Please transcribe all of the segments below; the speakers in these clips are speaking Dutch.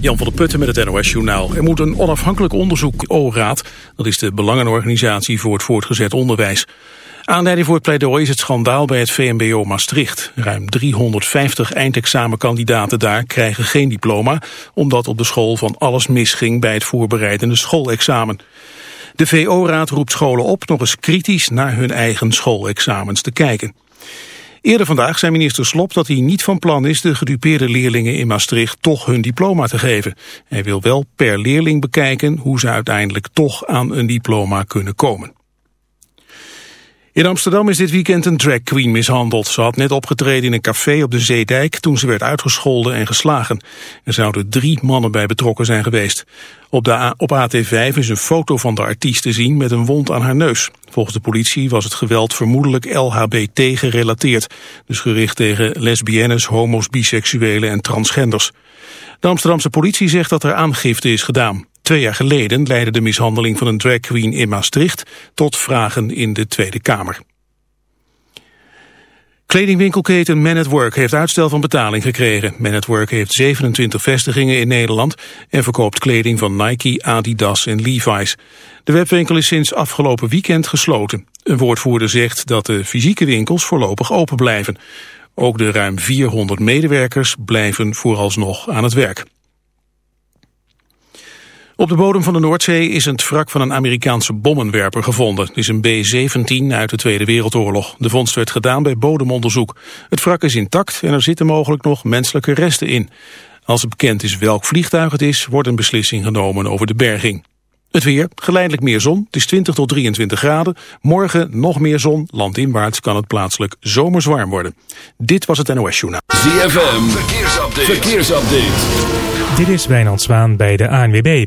Jan van der Putten met het NOS-journaal. Er moet een onafhankelijk onderzoek O-raad. Dat is de belangenorganisatie voor het voortgezet onderwijs. Aanleiding voor het pleidooi is het schandaal bij het VMBO Maastricht. Ruim 350 eindexamenkandidaten daar krijgen geen diploma... omdat op de school van alles misging bij het voorbereidende schoolexamen. De VO-raad roept scholen op nog eens kritisch naar hun eigen schoolexamens te kijken. Eerder vandaag zei minister Slop dat hij niet van plan is de gedupeerde leerlingen in Maastricht toch hun diploma te geven. Hij wil wel per leerling bekijken hoe ze uiteindelijk toch aan een diploma kunnen komen. In Amsterdam is dit weekend een drag queen mishandeld. Ze had net opgetreden in een café op de Zeedijk toen ze werd uitgescholden en geslagen. Er zouden drie mannen bij betrokken zijn geweest. Op, de op AT5 is een foto van de artiest te zien met een wond aan haar neus. Volgens de politie was het geweld vermoedelijk LHBT gerelateerd. Dus gericht tegen lesbiennes, homo's, biseksuelen en transgenders. De Amsterdamse politie zegt dat er aangifte is gedaan. Twee jaar geleden leidde de mishandeling van een drag queen in Maastricht tot vragen in de Tweede Kamer. Kledingwinkelketen Man at Work heeft uitstel van betaling gekregen. Man at Work heeft 27 vestigingen in Nederland en verkoopt kleding van Nike, Adidas en Levi's. De webwinkel is sinds afgelopen weekend gesloten. Een woordvoerder zegt dat de fysieke winkels voorlopig open blijven. Ook de ruim 400 medewerkers blijven vooralsnog aan het werk. Op de bodem van de Noordzee is het wrak van een Amerikaanse bommenwerper gevonden. Het is een B-17 uit de Tweede Wereldoorlog. De vondst werd gedaan bij bodemonderzoek. Het wrak is intact en er zitten mogelijk nog menselijke resten in. Als het bekend is welk vliegtuig het is, wordt een beslissing genomen over de berging. Het weer, geleidelijk meer zon, het is 20 tot 23 graden. Morgen nog meer zon, landinwaarts kan het plaatselijk zomers warm worden. Dit was het NOS Journaal. ZFM, verkeersupdate. verkeersupdate. Dit is Wijnand Zwaan bij de ANWB.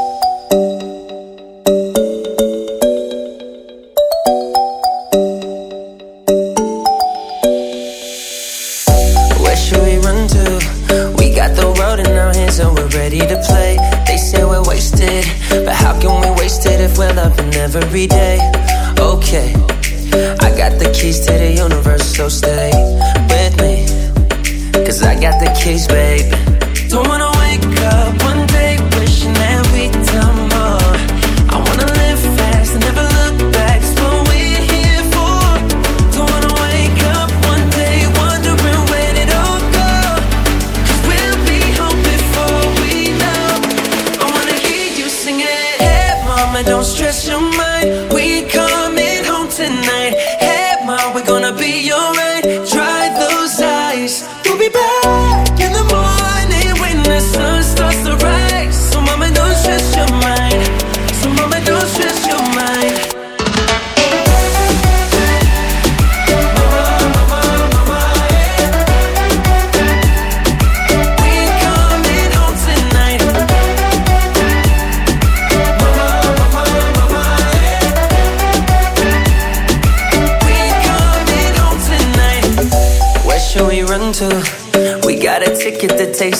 Every day?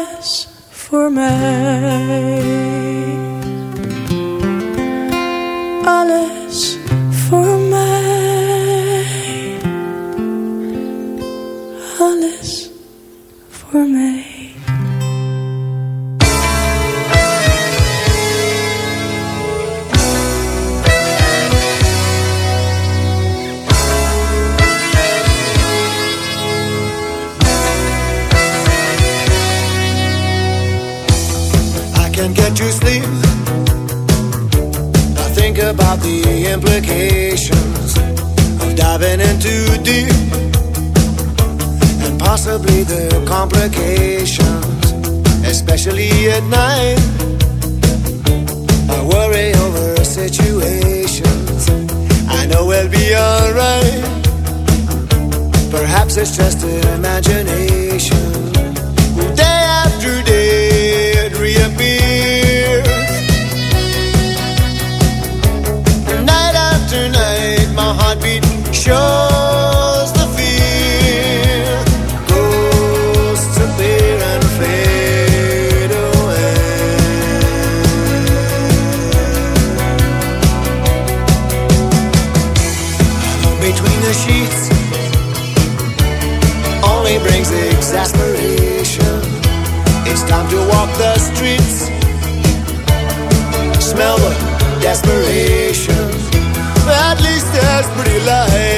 Alles voor mij. Alles voor mij. Alles voor mij. Implications of diving in too deep and possibly the complications, especially at night. I worry over situations. I know we'll be alright. Perhaps it's just imagination. Day after day shows the. Ghosts appear and fade away. Between the sheets only brings exasperation. It's time to walk the streets, smell the desperation. más brilla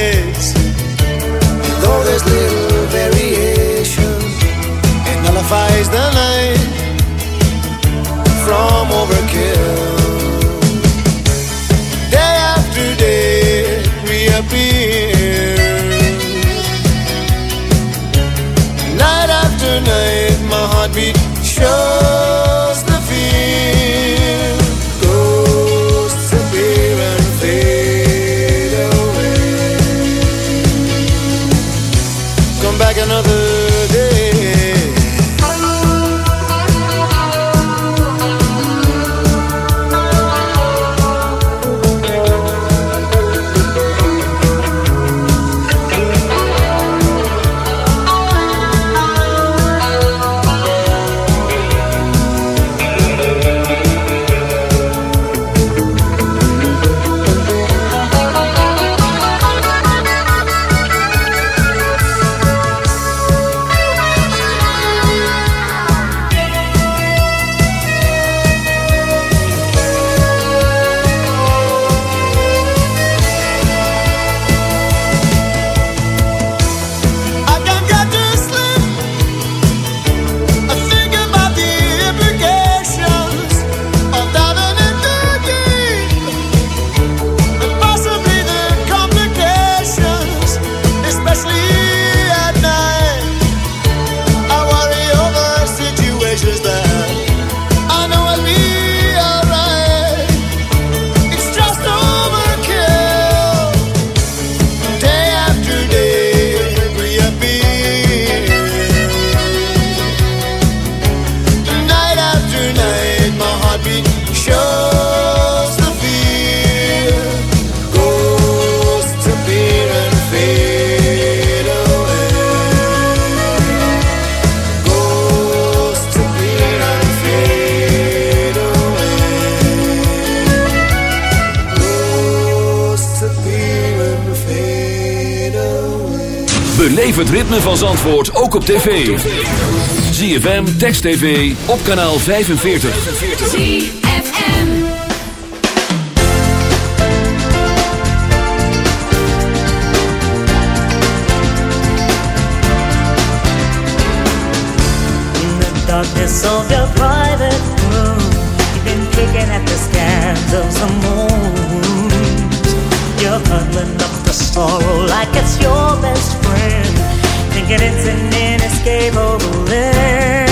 het ritme van Zandvoort ook op tv. ZFM, Text TV, op kanaal 45. ZFM In the darkness of your private room You've been kicking at the scandals of some moon You're huddling up the sorrow like it's your best friend thinking it's an inescapable list.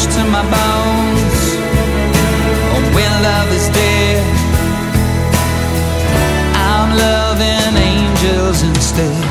flesh to my bones. Or when love is dead I'm loving angels instead.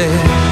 stare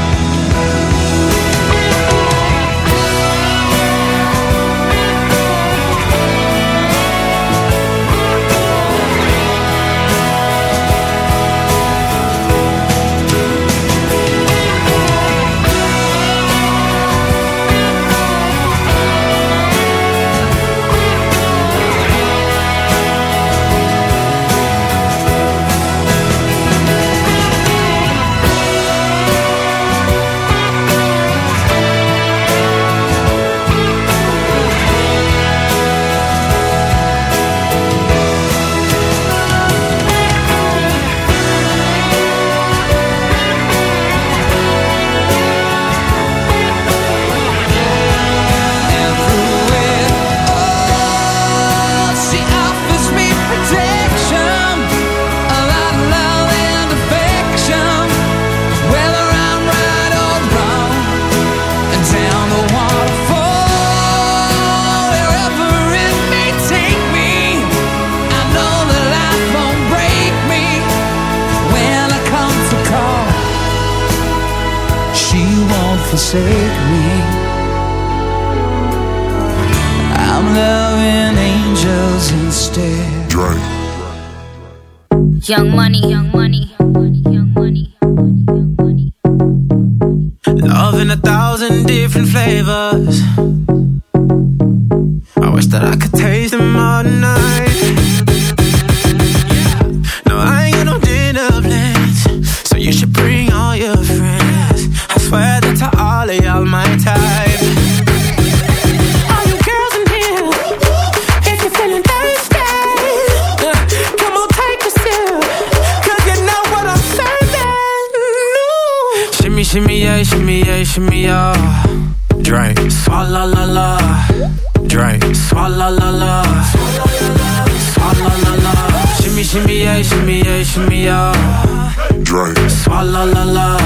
la la.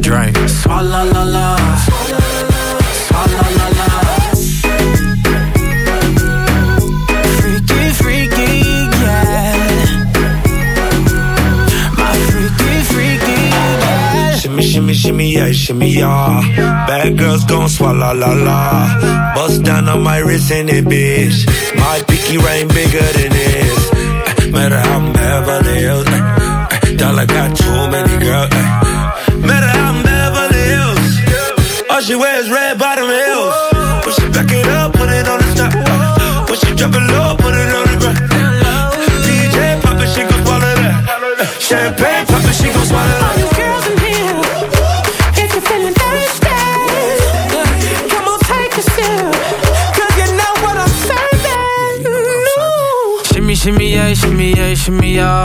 Drink, swalla la la. Swalla la la. Freaky, freaky, yeah. My freaky, freaky, yeah. Shimmy, shimmy, shimmy, yeah, shimmy, yeah. Bad girls gon' swallow la la. Bust down on my wrist and it, bitch. My pinky ring bigger than this. Eh, Matter how I'm Beverly Hills. eh, eh, Dollar got too many girls. eh. Matter how I'm Beverly Hills. All she wears red bottom heels. When she back it up, put it on the top. When she drop it low, put it on the ground. DJ pop it, she gon' swallow that. Champagne pop it, she gon' swallow that. All you girls in here, if you're feeling thirsty, come on, take a sip, 'cause you know what I'm serving. Shimmy, shimmy, yeah, shimmy, yeah, shimmy, yeah.